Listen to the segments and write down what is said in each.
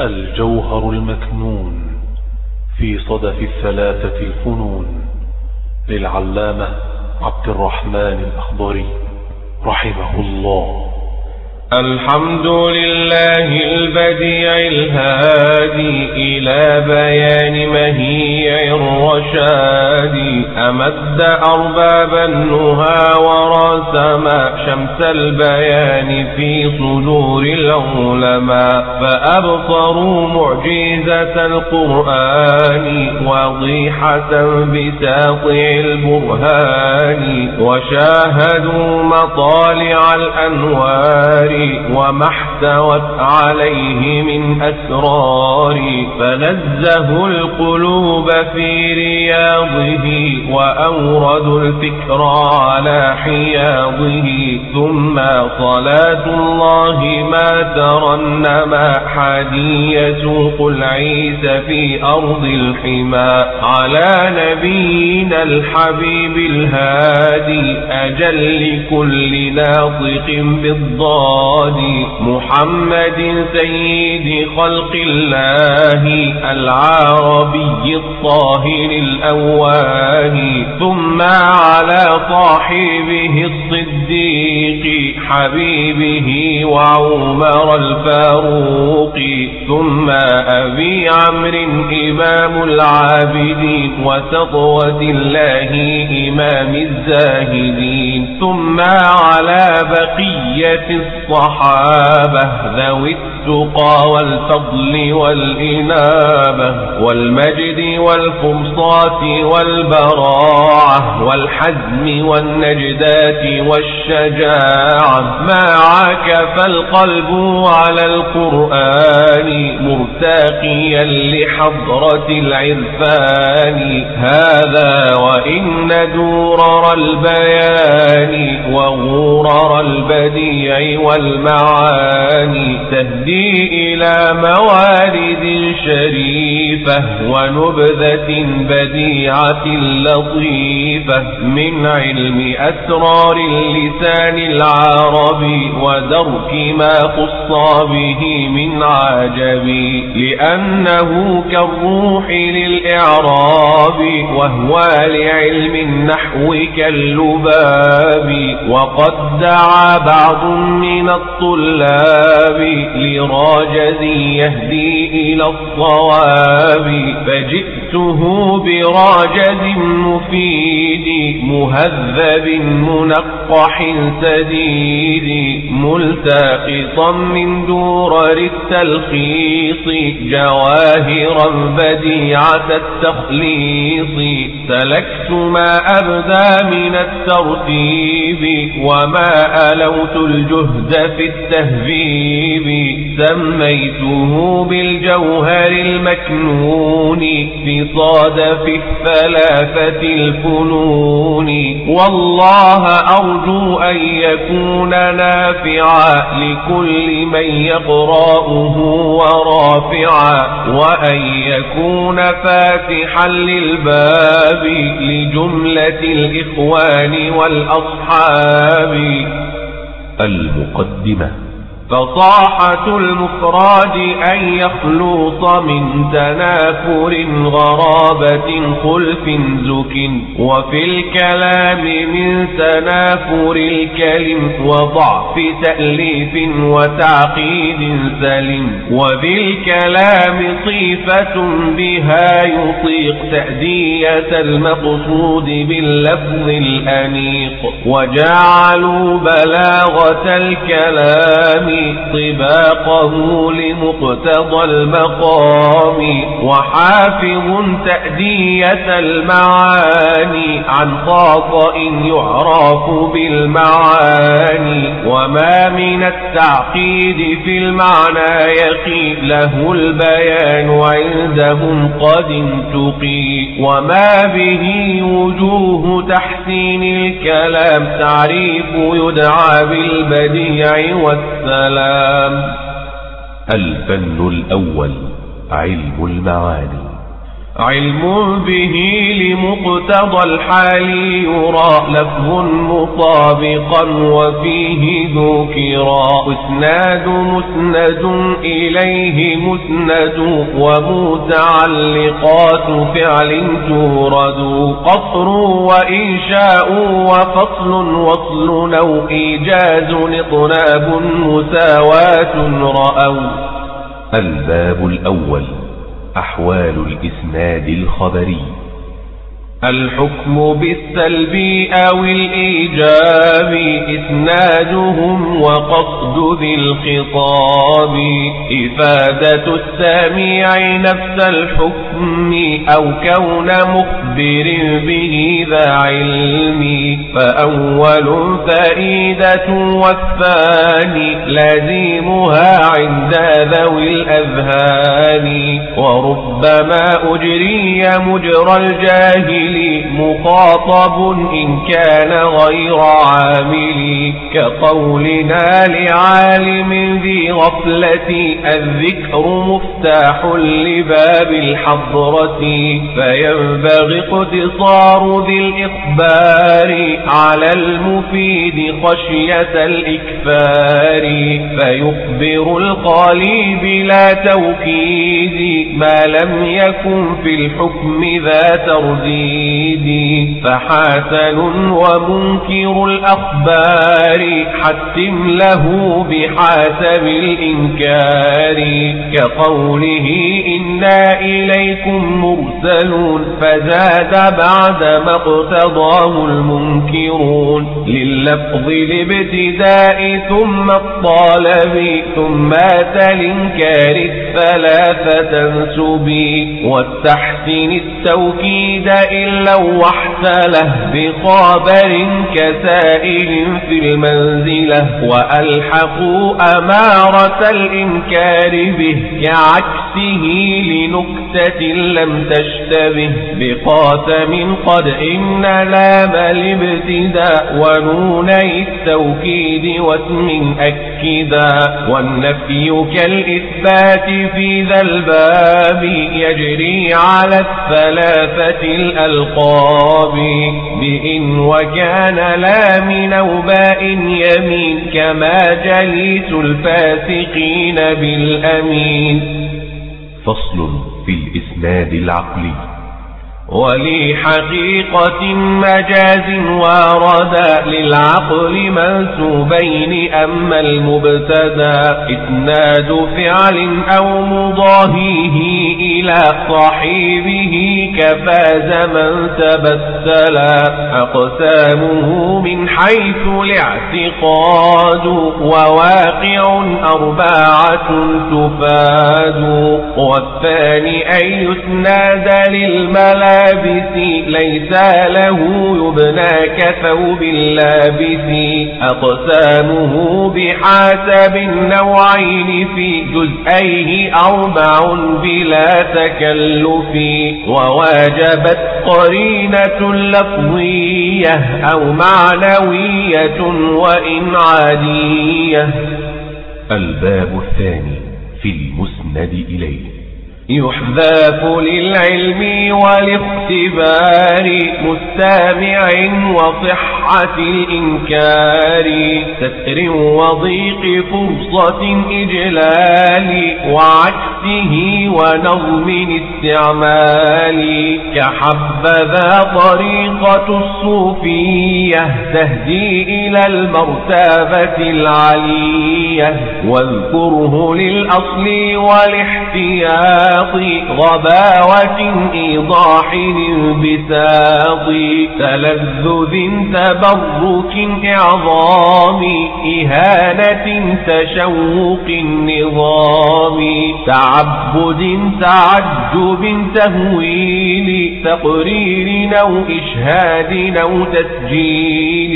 الجوهر المكنون في صدف الثلاثة الفنون للعلامة عبد الرحمن الأخضري رحمه الله. الحمد لله البديع الهادي إلى بيان مهيع الرشاد. أمد أرباب النهى ورسم شمس البيان في صدور العلماء. فأبصروا معجزة القرآن وضيحة بساطع البرهان. وشاهدوا مطالع الأنوار وما احتوت عليه من أسرار فنزه القلوب في رياضه وأوردوا الفكر على حياضه ثم صلاة الله ما ترنما حدي يسوق العيس في أرض الحمى على نبينا الحبيب الهادي أجل كل ناطق بالضاد محمد سيد خلق الله العربي الطاهر الأواه ثم على صاحبه الصديق حبيبه وعمر الفاروق ثم أبي عمرو إمام العابدين وسطوة الله إمام الزاهدين ثم على بقية الصحابة ذوي التقى والفضل والإنابة والمجد والفرصات والبراعة والحزم والنجدات والشجاعة. ما عكف القلب على القرآن مرتقيا لحضرة العرفان. هذا وإن دورر البيان وغرر البديع والمعاني تهدي إلى موارد شريفة ونبذة بديعة لطيفة من علم أسرار اللسان العربي ودرك ما خص به من عجب لأنه كالروح للإعراب وهو لعلم النحو كاللباب وقد دعا بعض من الطلاب لراجز يهدي إلى الصواب فجئته براجز مفيد مهذب منقح سديد ملتقطا من دورر التلخيص جواهرا بديعة التخليص سلكت ما أبدى من الترتيب وما ألوت الجهد في التهذيب سميته بالجوهر المكنون في صادف الثلاثة الفنون. والله أرجو أن يكون نافعا لكل من يقرأه ورافعا وأن يكون فاتحا للباب لجملة الإخوان والأصحاب. المقدمة. فصاحة المفراد أن يخلوص من تنافر غرابة خلف زك. وفي الكلام من تنافر الكلم وضعف تأليف وتعقيد سلم. وبالكلام صيفة بها يطيق تأدية المقصود باللفظ الأنيق. وجعلوا بلاغة الكلام طباقه لمقتضى المقام وحافظ تأدية المعاني عن خاطئ يعرف بالمعاني وما من التعقيد في المعنى يقي له البيان عندهم قد انتقي. وما به وجوه تحسين الكلام تعريف يدعى بالبديع والسلام السلام الفن الأول علم المعاني. علم به لمقتضى الحال يرى لفظ مطابقا وفيه ذكرا اسناد مسند إليه مسند ومتعلقات فعل تورد. قصر وإنشاء وفصل وصل أو إيجاز اطناب مساواة رأوا. الباب الأول. أحوال الإسناد الخبري. الحكم بالسلب أو الإيجاب إسنادهم وقصد ذي الخطاب إفادة السامع نفس الحكم أو كون مخبر به ذا علم فأول فائدة والثاني لازمها عند ذوي الأذهان وربما أجري مجرى الجاهل مخاطب إن كان غير عامل كقولنا لعالم ذي غفلة الذكر مفتاح لباب الحضرة فينبغي اقتصار ذي الإخبار على المفيد خشية الإكفار فيخبر القالي بلا توكيد ما لم يكن في الحكم ذا ترديد التوحيد فحسن ومنكر الأخبار حتم له بحسب الإنكار. كقوله إنا إليكم مرسلون فزاد بعد ما اقتضاه المنكرون. لللفظ الابتداء ثم الطالب ثم الإنكار الثلاثة تنسبي والتحسين التوكيد لوحت له بخابر كسائل في المنزلة وألحقوا أمارة الإنكار به. كعكسه لنكتة لم تشتبه بقاسم قد إن لام الابتداء ونوني التوكيد واسم أكدا والنفي كالإثبات في ذا الباب يجري على الثلاثة الألقاب بإن وكان لا من أوباء يمين كما جليس الفاسقين بالأمين فصل في الإسناد العقلي. ولي حقيقة مجاز واردا للعقل منسوبين أما المبتدا إسناد فعل أو مضاهيه إلى صاحبه كفاز من تبتلا أقسامه من حيث الاعتقاد وواقع أربعة تفاد. والثاني أن يسناد للملا اللابس ليس له يبنى كثوب اللابس أقسامه بحسب النوعين في جزئيه أربع بلا تكلف. وواجبت قرينة لفظية أو معنوية وإن عادية. الباب الثاني في المسند إليه. يحذاف للعلم والاختبار مستامع وصحة الإنكار. ستر وضيق فرصة إجلال وعكسه ونظم استعمال. كحبذا طريقة الصوفية تهدي إلى المرتبة العلية. واذكره للأصل والاحتيال. البساط غباوة إيضاح البساط تلذذ تبرك إعظام إهانة تشوق النظام تعبد تعجب تهويل تقرير أو إشهاد أو تسجيل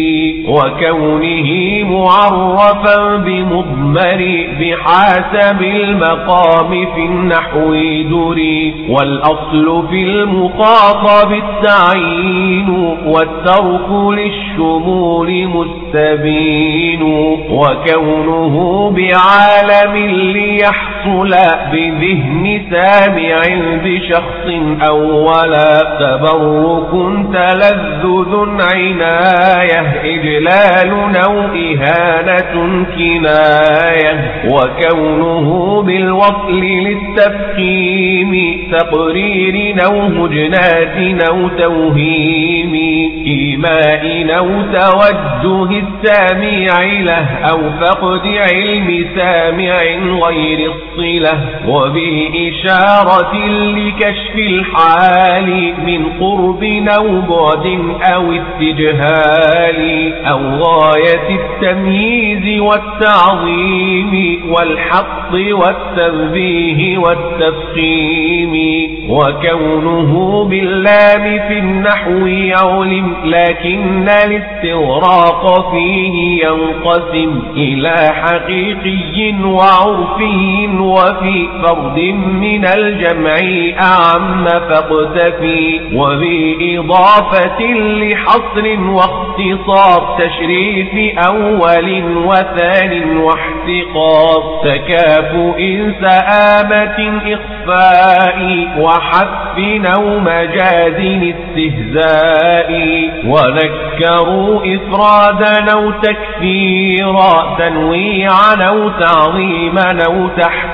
وكونه معرفا بمضمر بحسب المقام في النحو دري والأصل في المخاطب التعيين والترك للشمول مستبين وكونه بعلم ليحصلا بذهن سامع بشخص أولا تبرك تلذذ عناية إجلال أو إهانة كناية وكونه بالوصل للتفخيم تقرير أو هجنة أو توهيم إيماء نو توجه السامع له أو فقد علم سامع غير الصلة وبالإشارة لكشف الحال من قرب أو بعد أو استجهال أو غاية التمييز والتعظيم والحق والتنبيه والتفخيم وكونه باللام في النحو علم لكن الاستغراق فيه ينقسم إلى حقيقي وعرفي وفي فرد من الجمع أعم فاقتفي وبإضافة لحصر واختصار تشريف أول وثان واحتقار تكافؤ سآمة إخفاء وحذف أو مجاز استهزاء ونكروا إفرادا أو تكثيرا تنويعا أو تعظيما أو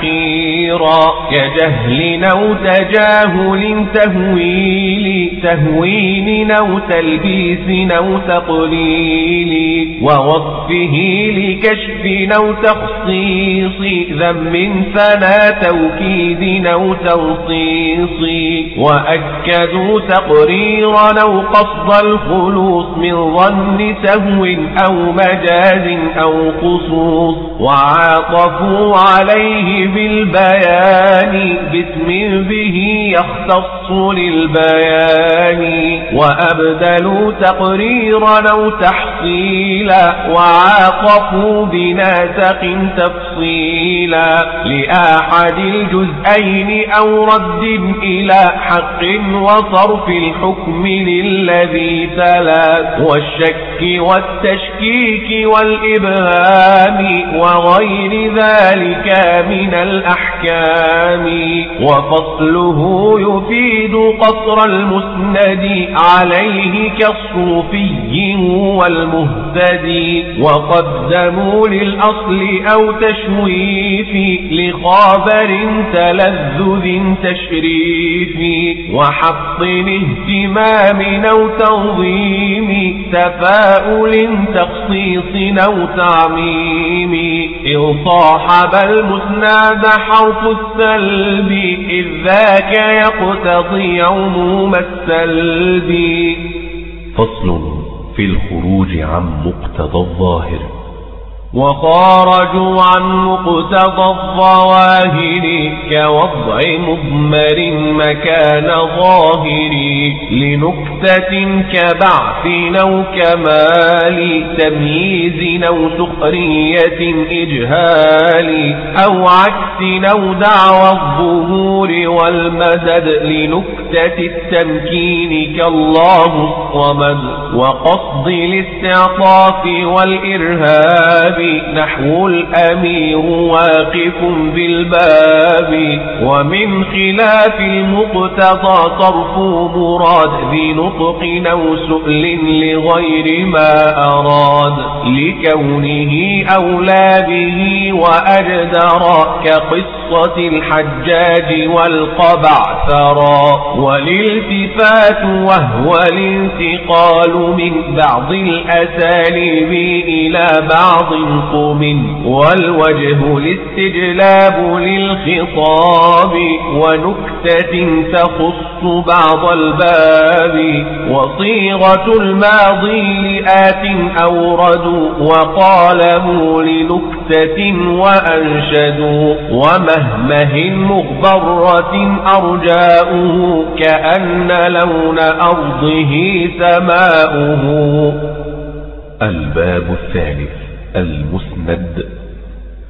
تحقيرا كجهل أو تجاهل تهويل تهوين أو تلبيس أو تقليل. ووصفه لكشف أو تخصيص ذم فلا توكيد أو تنصيص. وأكدوا تقريرا أو قصد الخلوص من ظن سهو أو مجاز أو خصوص وعاطفوا عليه بالبيان باسم به يختص للبيان. وأبدلوا تقريرا أو تحصيلا وعاطفوا بناسق تفصيلا. لآحد الجزئين أو رد إلى حق وصرف الحكم للذي تلا والشك والتشكيك والإبهام وغير ذلك من الأحكام. وفصله يفيد قصر المسند عليه كالصوفي والمهتدي. وقدموا للأصل أو تشويف لخابر تلذذ تشريف. وحط اهتمام أو تنظيم تفاؤل تخصيص أو تعميم. إذ صاحب المسناد حرف السلب إذ ذاك يقتضي عموم السلب. فصل في الخروج عن مقتضى الظاهر. وخارجوا عن مقتضى الظواهر كوضع مضمر مكان ظاهر لنكتة كبعث أو كمال تمييز أو سخرية إجهال أو عكس أو دعوى الظهور والمدد لنكتة التمكين كالله الصمد وقصد الاستعطاف والإرهاب نحو الأمير واقف بالباب ومن خلاف المقتضى صرف مراد ذي نطق أو سؤل لغير ما أراد لكونه أولى به وأجدر كقصة الحجاج والقبع ثرى والالتفات وهو الانتقال من بعض الأساليب إلى بعض قم والوجه الاستجلاب للخطاب ونكتة تخص بعض الباب وصيغة الماضي لآت أوردوا وقالوا لنكتة وأنشدوا ومهمه مغبرة أرجاؤه كأن لون أرضه سماؤه. الباب الثالث. المسند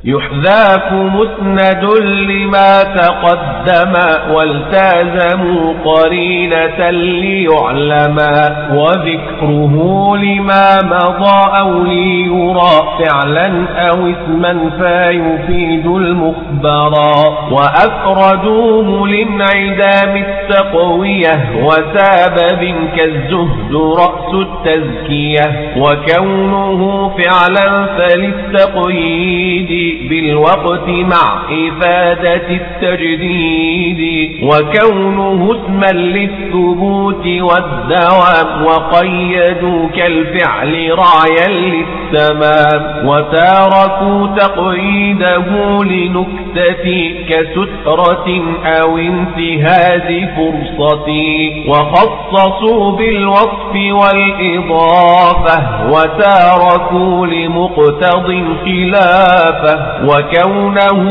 يحذاف مسند لما تقدم والتازموا قرينة ليعلما وذكره لما مضى أو ليرى فعلا أو اسما فيفيد المخبرا وأفردوه لانعدام التقوية وسبب كالزهد رأس التزكية وكونه فعلا فللتقييد بالوقت مع إفادة التجديد وكونه اسما للثبوت والدوام وقيدوا كالفعل رعيا للتمام وتاركوا تقييده لنكتة كسترة أو انتهاز فرصة وخصصوا بالوصف والإضافة وتاركوا لمقتض خلافه وكونه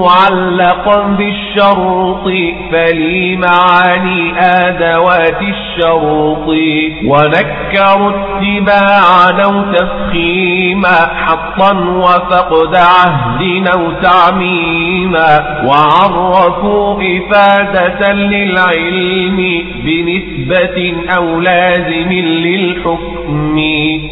معلقا بالشرط فلي معاني آدوات الشرط. ونكروا اتباعا أو تفخيما حطا وفقد عهد أو تعميما وعرفوا إفادة للعلم بنسبة أو لازم للحكم.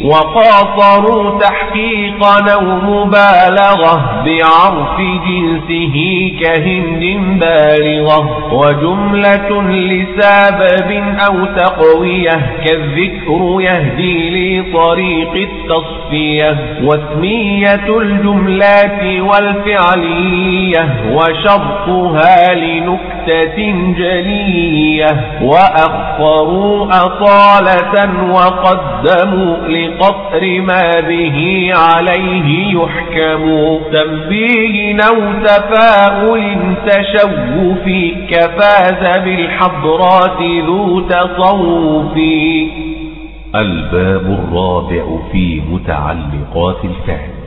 وقاصروا تحقيقا أو مبالغة بعرف جنسه كهند بالغة وجملة لسبب أو تقوية كالذكر يهدي لطريق التصفية واسمية الجملات والفعلية وشرطها لنكتة جلية وأخطروا أطالة وقدموا لقصر ما به عليه يحكم تنبيه أو تفاؤل تشوف كفاز بالحضرات ذو تصوف. الباب الرابع في متعلقات الفعل.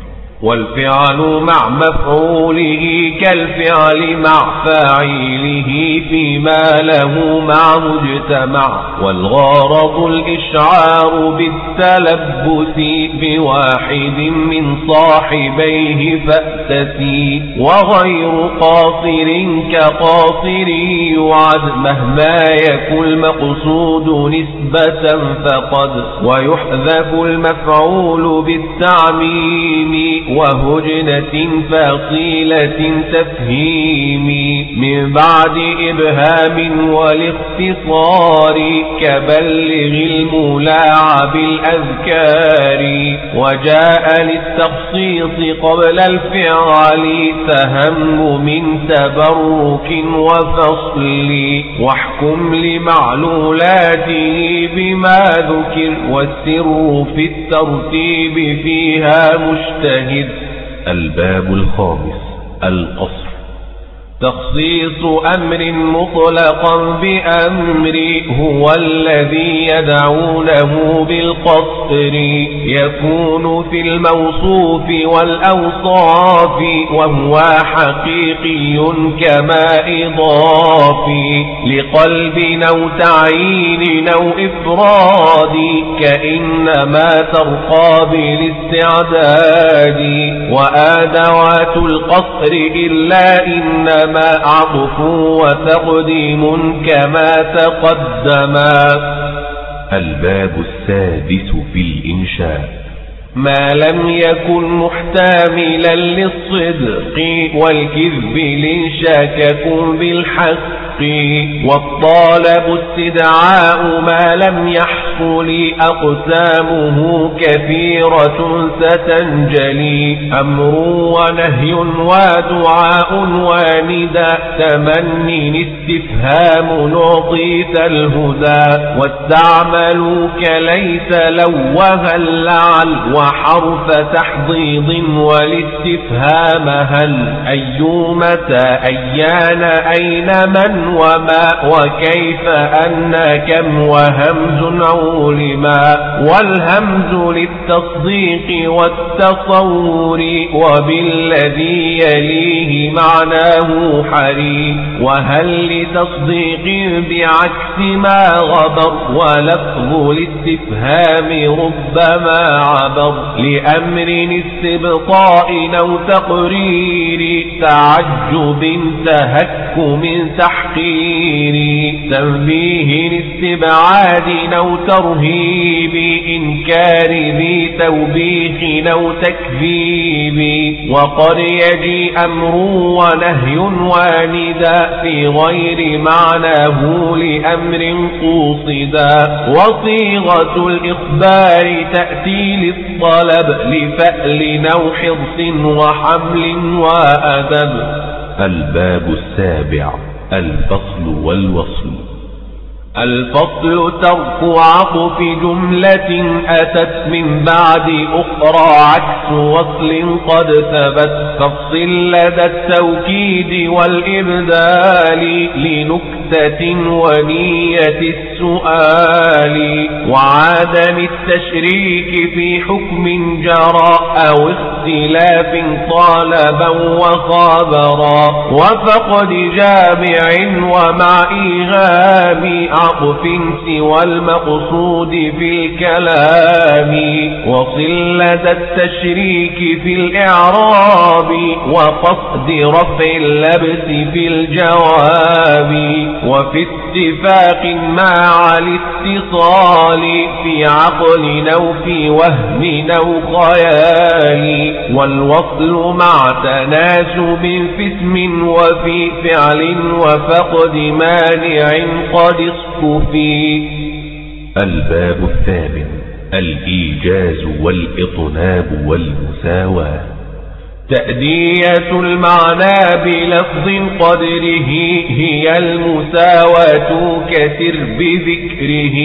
والفعل مع مفعوله كالفعل مع فاعله فيما له مع مجتمع. والغرض الإشعار بالتلبس بواحد من صاحبيه فأتسي وغير قاصر كقاصر يعد مهما يكن المقصود نسبة فقد. ويحذف المفعول بالتعميم وهجنة فصيلة تفهيم من بعد إبهام والاختصار كبلغ الملاعب الأذكار. وجاء للتخصيص قبل الفعل تهم من تبرك وفصل. واحكم لمعلولاته بما ذكر والسر في الترتيب فيها مجتهد الباب الخامس القصر. تخصيص أمر مطلقا بأمر هو الذي يدعونه بالقصر. يكون في الموصوف والأوصاف وهو حقيقي كما إضافي. لقلب أو تعيين أو إفراد كإنما ترقى بالاستعداد. وآدوات القصر إلا إنما إنما عطف وتقديم كما تقدما. الباب السادس في الإنشاء. ما لم يكن محتملا للصدق والكذب لشاككم بالحق والطالب استدعاء ما لم يحصل أقسامه كثيرة ستنجلي أمر ونهي ودعاء وندى تمني استفهام نعطيت الهدى واستعملوا كليس لوها اللعل وحرف تحضيض والاستفهام هل أي متى أيان أين من وما وكيف أن كم وهمز علما والهمز للتصديق والتصور وبالذي يليه معناه حري وهل لتصديق بعكس ما غبر ولفظ الاستفهام ربما عبر لأمر استبطاء أو تقرير تعجب تهكم تحقير تنبيه استبعاد أو ترهيب إنكار ذي توبيخ أو تكذيب وقد يجي أمر ونهي واندا في غير معناه لأمر قوصدا وصيغة الإخبار تأتي للطلب لفأل أو حرص وحمل وأدب. الباب السابع الفصل والوصل. الفصل ترك عطف جملة أتت من بعد أخرى عكس وصل قد ثبت. تفصل لدى التوكيد والإبدال ونية السؤال وعدم التشريك في حكم جرى أو اختلاف طالبا وخابرا. وفقد جامع ومع إيغام عطف سوى المقصود في الكلام. وصل لدى التشريك في الإعراب وقصد رفع اللبس في الجواب. وفي اتفاق مع الاتصال في عقل أو في وهم أو خيال والوصل مع تناسب في اسم وفي فعل وفقد مانع قد اصطفي. الباب الثامن الإيجاز والإطناب والمساواة. تأدية المعنى بلفظ قدره هي المساواة كسر بذكره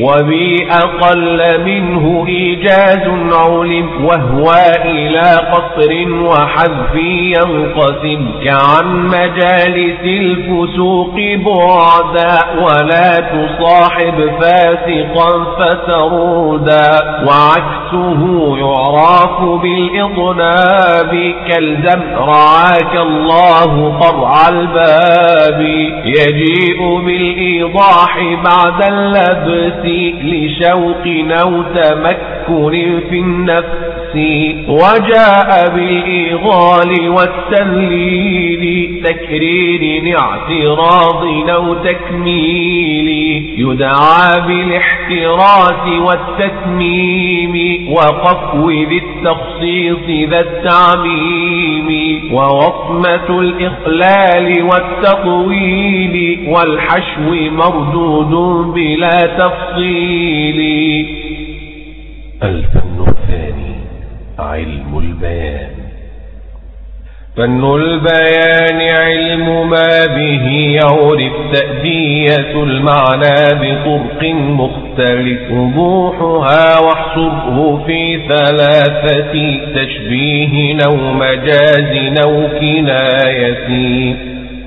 وبأقل منه إيجاز علم وهو إلى قصر وحذف ينقسم كعن مجالس الفسوق بعدا ولا تصاحب فاسقا فترودا وعكسه يعرف بالإطناب كالزم رعاك الله قرع الباب يجيء بالإيضاح بعد اللبس لشوق أو تمكن في النفس وجاء بالإيغال والتذليل. تكرير اعتراض أو تكميل. يدعى بالإحتراس والتتميم. وقفو ذي التخصيص ذا التعميم. ووصمة الإخلال والتطويل. والحشو مردود بلا تفصيل. الفن الثاني علم البيان. فن البيان علم ما به يعرف تأدية المعنى بطرق مختلف. وضوحها واحصره في ثلاثة تشبيه أو مجاز أو كناية.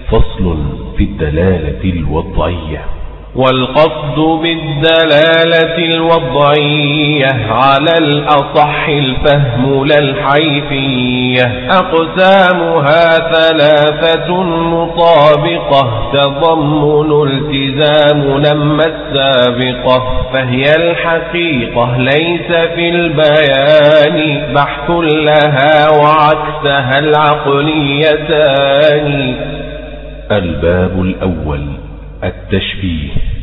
فصل في الدلالة الوضعية. والقصد بالدلالة الوضعية على الأصح الفهم لا الحيثية أقسامها ثلاثة مطابقة تضمن التزام لما السابقة فهي الحقيقة ليس في البيان بحث لها وعكسها العقليتان. الباب الأول التشبيه.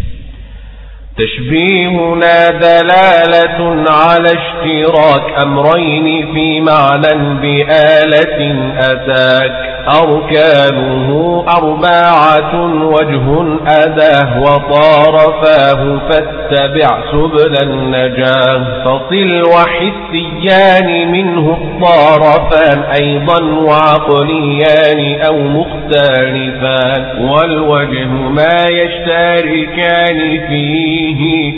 تشبيهنا دلالة على اشتراك أمرين في معنى بآلة أتاك. أركانه أربعة وجه أداه وطارفاه فاتبع سبل النجاة. فصل وحسيان منه الطارفان أيضا وعقليان أو مختلفان. والوجه ما يشتركان فيه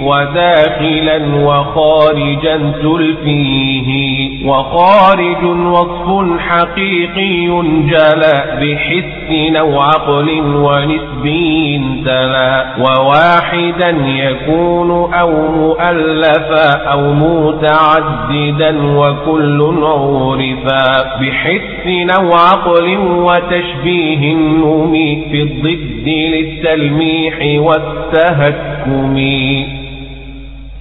وداخلا وخارجا تلفيه وخارج وصف حقيقي جاء خلا بحس أو عقل ونسبي تلا وواحدا يكون أو مؤلفا أو متعددا وكل عورفا بحس أو عقل وتشبيه النوم في الضد للتلميح والتهكم.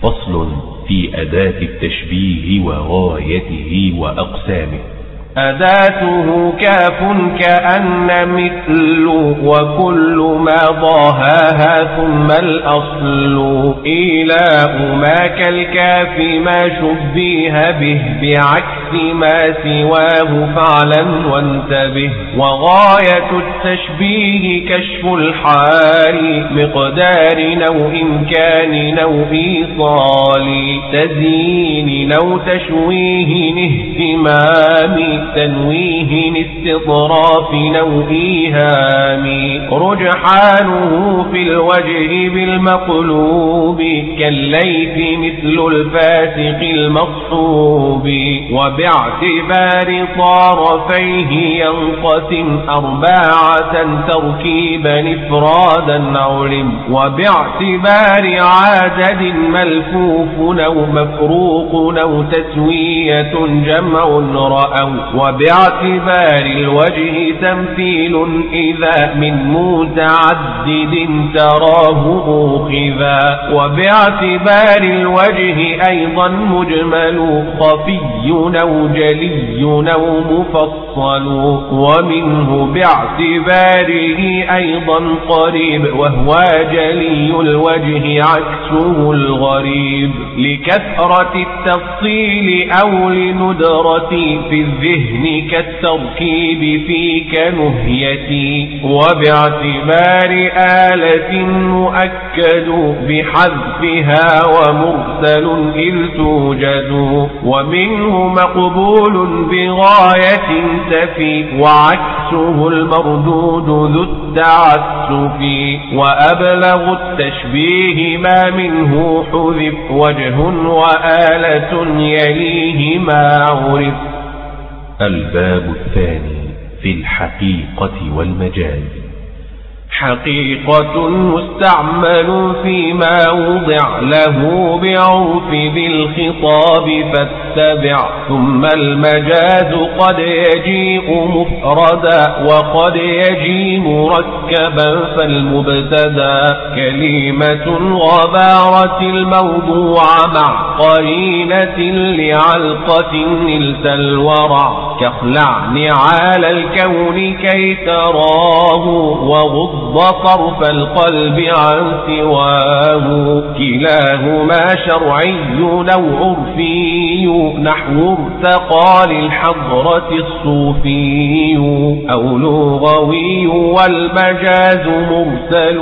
فصل في أداة التشبيه وغايته وأقسامه. أداته كاف كأن مثل وكل ما ضاهاها ثم الأصل إيلاء ما كالكاف ما شبيه به بعكس ما سواه فعلا وانتبه وغاية التشبيه كشف الحال مقدار أو إمكان أو إيصال تزيين أو تشويه اهتمام تنويه استطراف أو إيهام. رجحانه في الوجه بالمقلوب كالليث مثل الفاسق المصحوب. وباعتبار طرفيه ينقسم أرباعة تركيبا إفرادا علم. وباعتبار عدد ملفوف أو مفروق أو تسوية جمع رأوا. وباعتبار الوجه تمثيل إذا من متعدد تراه أوخذا وباعتبار الوجه أيضا مجمل خفي أو جلي أو مفصل. ومنه باعتباره أيضا قريب وهو جلي الوجه عكسه الغريب. لكثرة التفصيل أو لندرة في الذهن كالتركيب في كنهيتي وباعتبار آلة مؤكد بحذفها ومرسل إذ توجد ومنه مقبول بغاية تفي وعكسه المردود ذو التعسف وأبلغ التشبيه ما منه حذف وجه وآلة يليه ما عرف. الباب الثاني في الحقيقة والمجاز حقيقة مستعمل فيما وضع له بعرف بالخطاب فاتبع ثم المجاز قد يجيء مفردا وقد يجيء مركبا فالمبتدا كلمة غبارة الموضوع مع قرينة لعلقة نلت الورع كخلع نعال الكون كي تراه وغض وصرف القلب عن سواه. كلاهما شرعي أو عرفي. نحو ارتقى للحضرة الصوفي. أو لغوي والمجاز مرسل.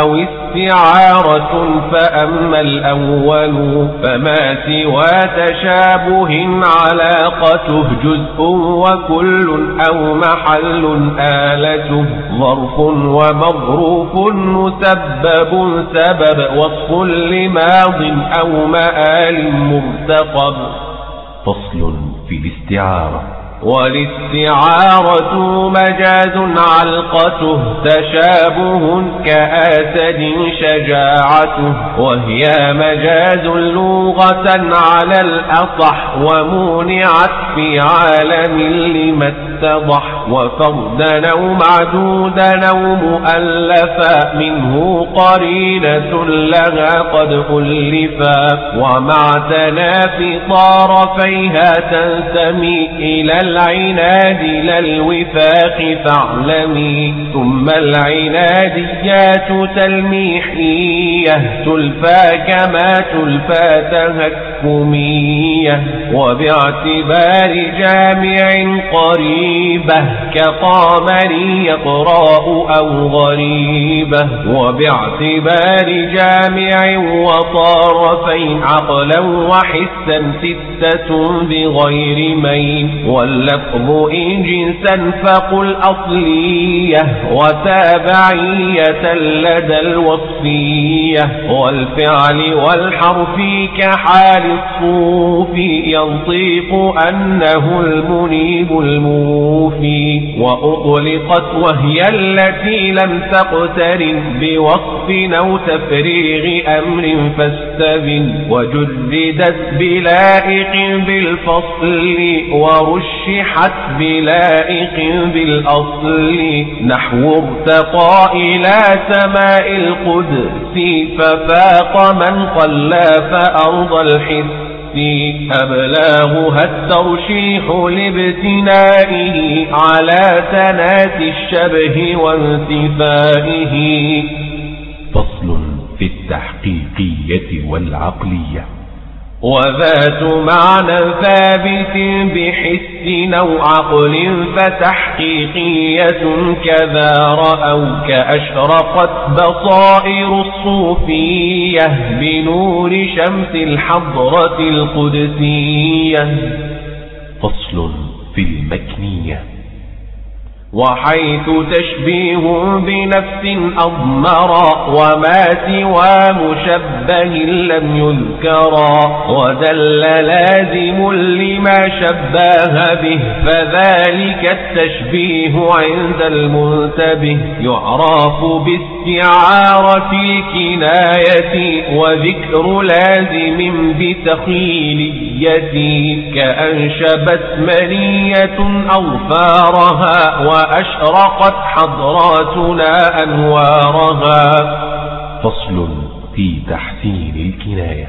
أو استعارة فأما الأول. فما سوى تشابه علاقته. جزء وكل أو محل آلته. ظرف ومظروف مسبب سبب وصف لماض أو مآل مرتقب فصل في الاستعارة والاستعارة مجاز علقته تشابه كآسد شجاعته وهي مجاز لغة على الأصح ومنعت في عالم لما اتضح وفردا أو معدودا أو مؤلفا منه قرينة لها قد ألفا ومع تنافي طرفيها تنتمي إلى العناد لا الوفاق فاعلمي. ثم العناديات تلميحية تلفى كما تلفى تهكمية وباعتبار جامع قريبة كقامر يقرأ أو غريبة. وباعتبار جامع وطرفين عقلا وحسا ستة بغير مين واللفظ إن جنسا فقل أصلية وتابعية لدى الوصفية والفعل والحرف كحال الصوفي ينطق أنه المنيب الموفي وأطلقت وهي التي لم تقترن بوصف أو تفريغ أمر فاستبن وجردت بلائق بالفصل ورشحت بلائق بالأصل نحو ارتقى إلى سماء القدس ففاق من خلاف أرض الحس. أبلاغها الترشيح لابتنائه على تنات الشبه وانتفائه. فصل في التحقيقية والعقلية. وذات معنى ثابت بحس أو عقل فتحقيقية كذا رأوا كأشرقت بصائر الصوفية بنور شمس الحضرة القدسية. فصل في المكنية. وحيث تشبيه بنفس أضمرا وما سوى مشبه لم يذكرا ودل لازم لما شبه به فذلك التشبيه عند المنتبه يعرف باستعارة الكناية وذكر لازم بتخيلية كأنشبت منية أظفارها وأشرقت حضراتنا أنوارها. فصل في تحسين الكناية.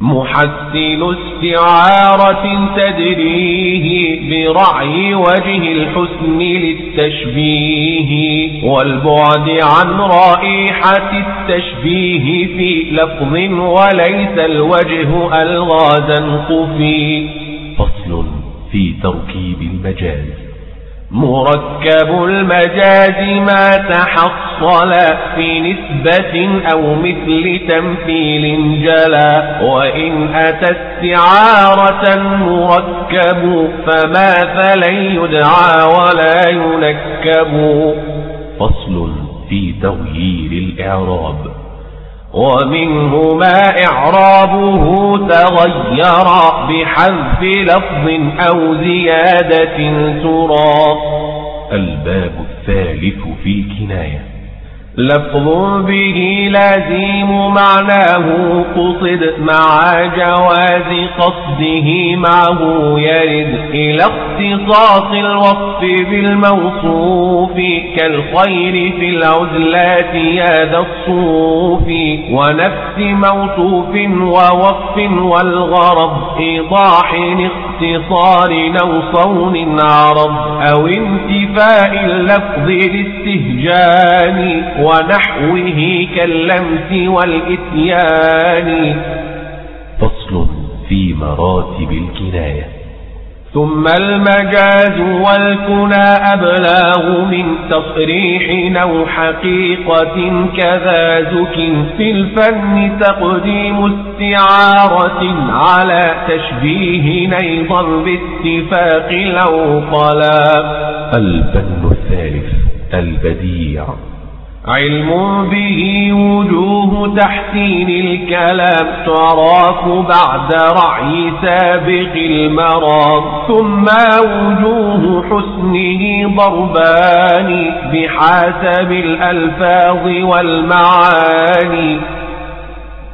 محسن استعارة تدريه برعي وجه الحسن للتشبيه والبعد عن رائحة التشبيه في لفظ وليس الوجه ألغازا خفي فصل في تركيب المجاز. مركب المجاز ما تحصل في نسبة أو مثل تمثيل جلا وإن أتى استعارة مركب فما فلن يدعى ولا ينكب فصل في تغيير الإعراب ومنه ما إعرابه تغير بحذف لفظ أو زيادة ترى. الباب الثالث في كناية لفظ به لازم معناه قصد مع جواز قصده معه يرد إلى اختصاص الوصف بالموصوف كالخير في العزلات يا ذا الصوف ونفس موصوف ووصف والغرض إيضاح اختصار أو صون عرض أو انتفاء اللفظ للاستهجان ونحوه كاللمس والإتيان. فصل في مراتب الكناية. ثم المجاز والكنى أبلاغ من تصريح أو حقيقة كذا زك في الفن تقديم استعارة على تشبيه أيضا باتفاق العقلاء الفن الثالث البديع. علم به وجوه تحسين الكلام تعرف بعد رعي سابق المرام. ثم وجوه حسنه ضربان بحسب الألفاظ والمعاني.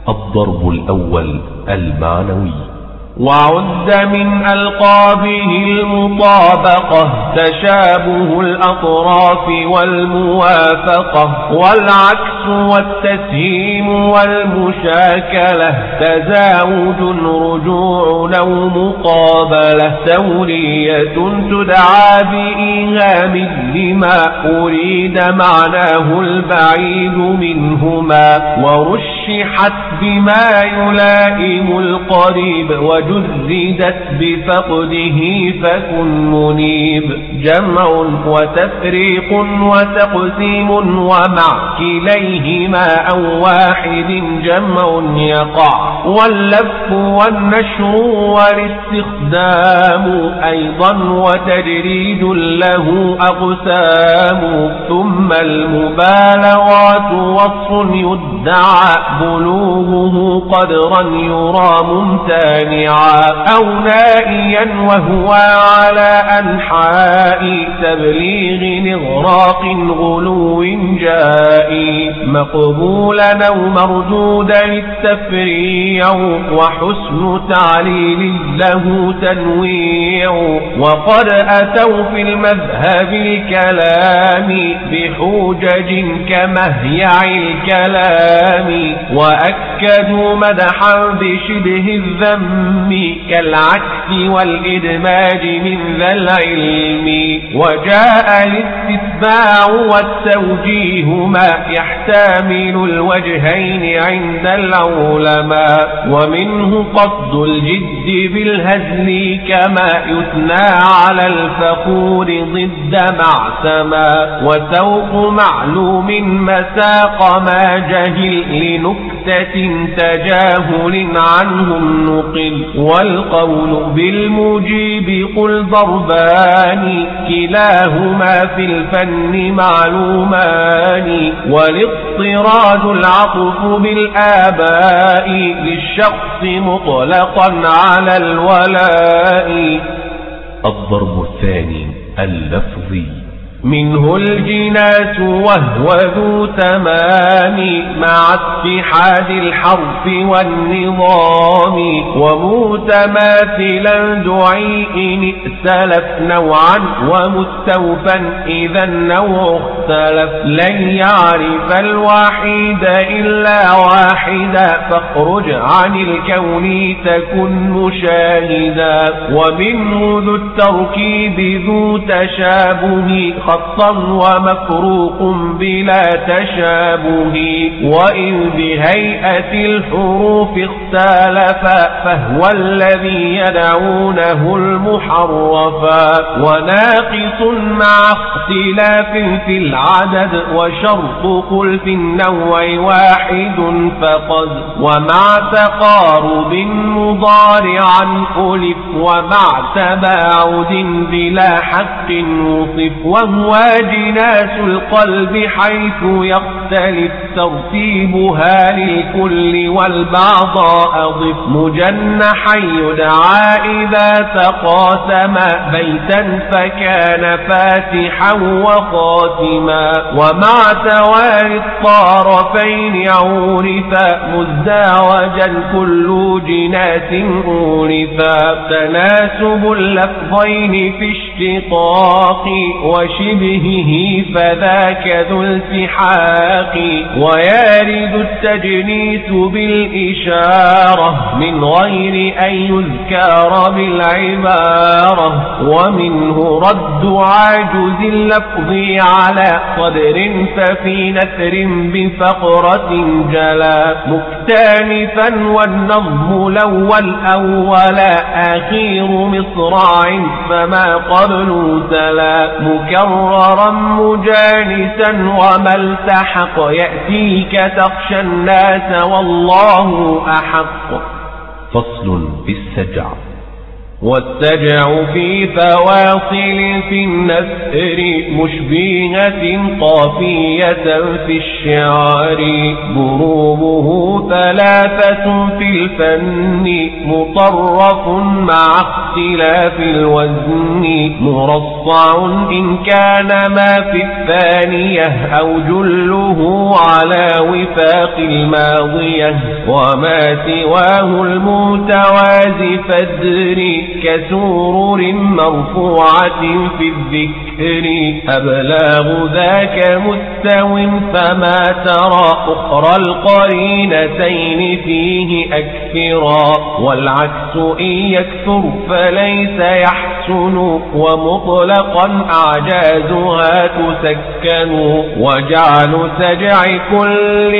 الضرب الأول المعنوي. وعد من ألقابه المطابقة تشابه الأطراف والموافقة والعكس والتسهيم والمشاكلة تزاوج رجوع أو مقابلة تولية تدعى بإيهام لما أريد معناه البعيد منهما ورشحت بما يلائم القريب وجردت بفقده فكن منيب. جمع وتفريق وتقسيم ومع كليهما أو واحد جمع يقع. واللف والنشر والاستخدام أيضا وتجريد له أقسام. ثم المبالغات نص يدعى بلوغه قدرا يرى ممتنعا أو نائيا وهو على أنحاء تبليغ إغراق غلو جائي. مقبولا أو مردودا التفريع وحسن تعليل له تنويع. وقد أتوا في المذهب الكلام بحجج كمهيع الكلام. وأكدوا مدحا بشبه الذم كالعكس والإدماج من ذا العلم. وجاء الاستتباع والتوجيه ما يحتمل الوجهين عند العلماء. ومنه قصد الجد بالهزل كما يثنى على الفخور ضد معتما وسوق معلوم مساق ما جهل لنكتة تجاهل عنهم نقل. والقول بالمجيب قل ضربان كلاهما في الفن معلومان. والاضطراد العطف بالآباء للشخص مطلقا على الولاء. الضرب الثاني اللفظي. منه الجناس وهو ذو تمام مع اتحاد الحرف والنظام ومتماثلا دعي إن ائتلف نوعا ومستوفا إذا النوع اختلف. لن يعرف الواحد إلا واحدا فاخرج عن الكون تكن مشاهدا. ومنه ذو التركيب ذو تشابه خطا ومفروق بلا تشابه وإن بهيئة الحروف اختلفا فهو الذي يدعونه المحرفا وناقص مع اختلاف في العدد وشرط خلف النوع واحد فقد ومع تقارب مضارعا ألف ومع تباعد بلا حق وصف وهو جناس القلب حيث يختلف ترتيبها للكل والبعض أضف مجنحا يدعى إذا تقاسم بيتا فكان فاتحا وخاتما ومع توالي الطرفين عورفا مزدوجا كل جناس عورفا تناسب اللفظين في اشتقاق وشبهه فذاك ذو التحاق ويارد التجنيس بالإشارة من غير أن يذكر بالعبارة ومنه رد عاجز اللفظ على صدر ففي نثر بفقرة جلا مكتانفا والنظم الأول أولا آخير مصراع فما قبل تلا مكررا مجانسا وما التحق. يأتيك تخشى الناس والله أحق. فصل في السجع والسجع في فواصل في النثر مشبيهة قافية في الشعر ضروبه ثلاثة في الفن مطرف مع اختلاف الوزن. مرصع إن كان ما في الثانية أو جله على وفاق الماضية. وما سواه المتوازي فادري كسرور مرفوعة في الذكر. أبلاغ ذاك مستو فما ترى. أخرى القرينتين فيه أكثرا. والعكس إن يكثر فليس يحسن ومطلقا أعجازها تسكن وجعل سجع كل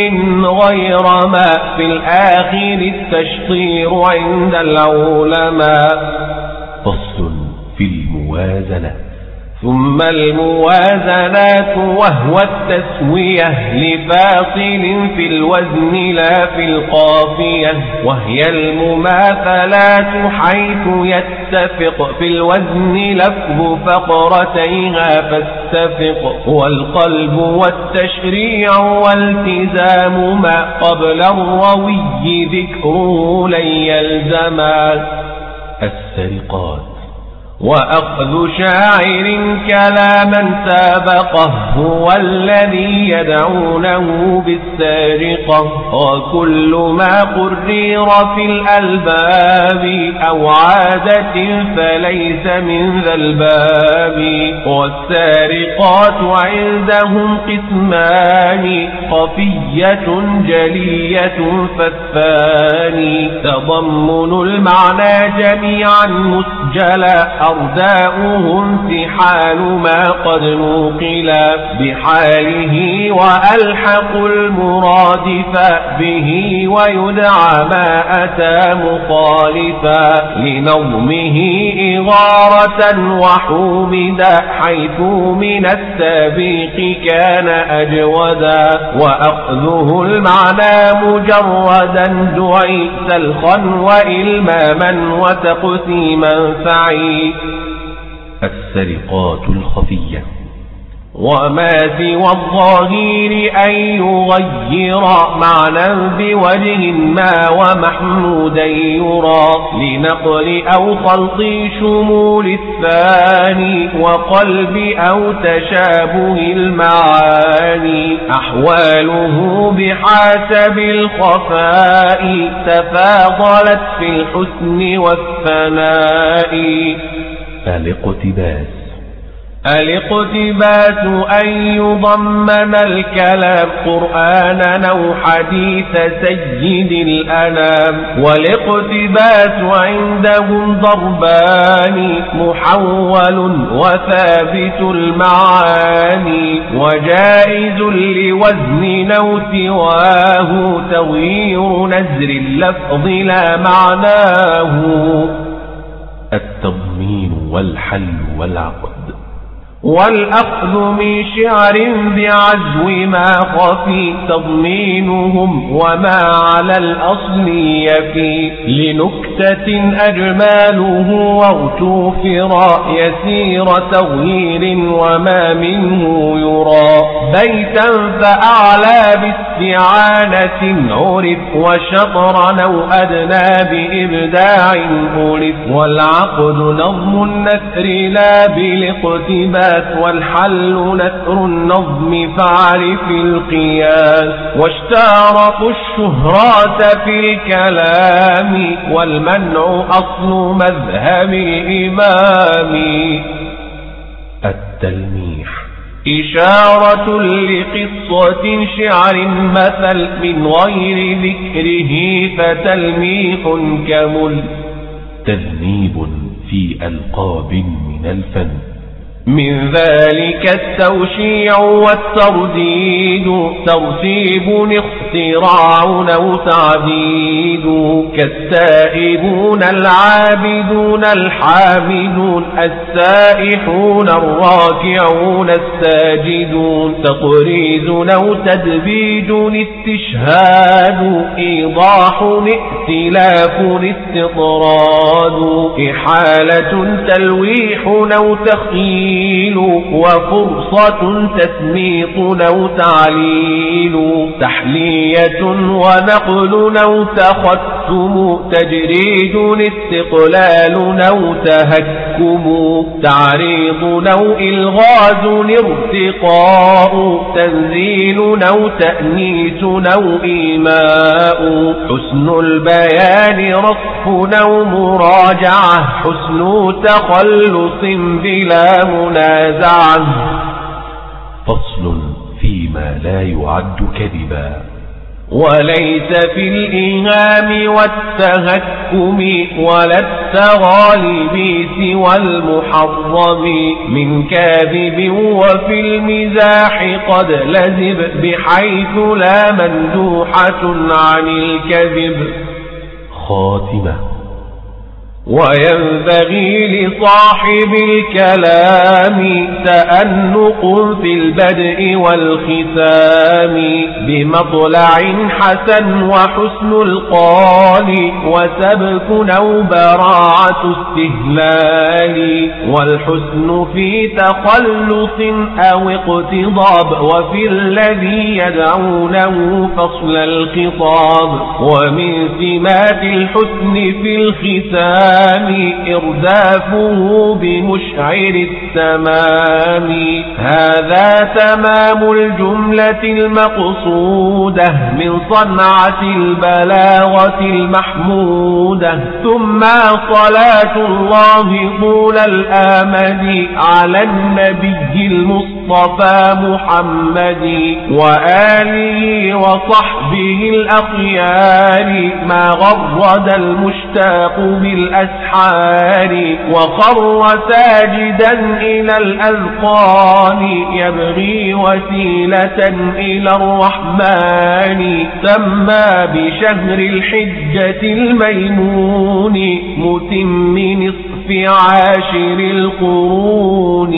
غير ما في الآخر التشطير عند العلماء. فصل في الموازنة. ثم الموازنات وهو التسوية لفاصل في الوزن لا في القافية وهي المماثلات حيث يتفق في الوزن لفظ فقرتيها فاستفق والقلب والتشريع والتزام ما قبل الروي ذكره لن يلزما. السرقات وأخذ شاعر كلاما سابقه هو الذي يدعونه بالسارقة وكل ما قرر في الألباب أو عادة فليس من ذا الباب. والسارقات عندهم قسمان خفية جلية فالثاني تضمن المعنى جميعا مسجلا. أرداؤه امتحان ما قد نوقلا بحاله وألحق المرادف به ويدعى ما أتى مخالفا لنظمه إغارة وحومدا حيث من السابق كان أجودا وأخذه المعنى مجردا دعي سلخا وإلماما وتقسيما فعي السرقات الخفية. وما سوى الظاهر أن يغير معنى بوجه ما ومحمودا يرى لنقل أو خلط شمول الثاني وقلب أو تشابه المعاني أحواله بحسب الخفاء تفاضلت في الحسن والثناء الاقتباس الإقتباس أن يضمن الكلام قرآنا أو حديث سيد الأنام والإقتباس عندهم ضربان محول وثابت المعاني وجائز لوزن أو سواه تغيير نزر اللفظ لا معناه. التضمين والحل والعقد. والأخذ من شعر بعزو ما خفي تضمينهم وما على الأصل يفي لنكتة أجماله واغتوفرا يسير تغيير وما منه يرى. بيتا فأعلى باستعانة عرف وشطرا أو أدنى بإبداع ألف. والعقد نظم النثر لا بالإقتباس والحل نثر النظم فاعرف القياس واشتارطوا الشهرات في الكلام والمنع أصل مذهب الإمام. التلميح إشارة لقصة شعر مثل من غير ذكره فتلميح كمل. تذنيب في ألقاب من الفن من ذلك التوشيع والترديد ترتيب اختراع أو تعديد كالتائبون العابدون الحامدون السائحون الراكعون الساجدون تطريز أو تدبيج استشهاد إيضاح ائتلاف استطراد إحالة تلويح تخييل تأويل وفرصة تسميط أو تعليل تحلية ونقل أو تختم تجريد استقلال أو تهكم تعريض أو إلغاز ارتقاء تنزيل أو تأنيس أو إيماء حسن البيان رصف أو مراجعة حسن تخلص بلا منازعة فصل فيما لا يعد كذبا وليس في الإيهام والتهكم ولا التغالب سوى المحرم من كاذب وفي المزاح قد لزب بحيث لا مندوحة عن الكذب. خاتمة. وينبغي لصاحب الكلام تأنق في البدء والختام بمطلع حسن وحسن القال وسبك أو براعة استهلال والحسن في تخلص أو اقتضاب وفي الذي يدعونه فصل الخطاب ومن سمات الحسن في الختام التمام إردافه بمشعر التمام. هذا تمام الجملة المقصودة من صنعة البلاغة المحمودة. ثم صلاة الله طول الآمد على النبي المصطفى. محمد وآله وصحبه الأخيار ما غرد المشتاق بالأسفل الأسحار وخر ساجدا إلى الأذقان يبغي وسيلة إلى الرحمن سمى بشهر الحجة الميمون متم نصف عاشر القرون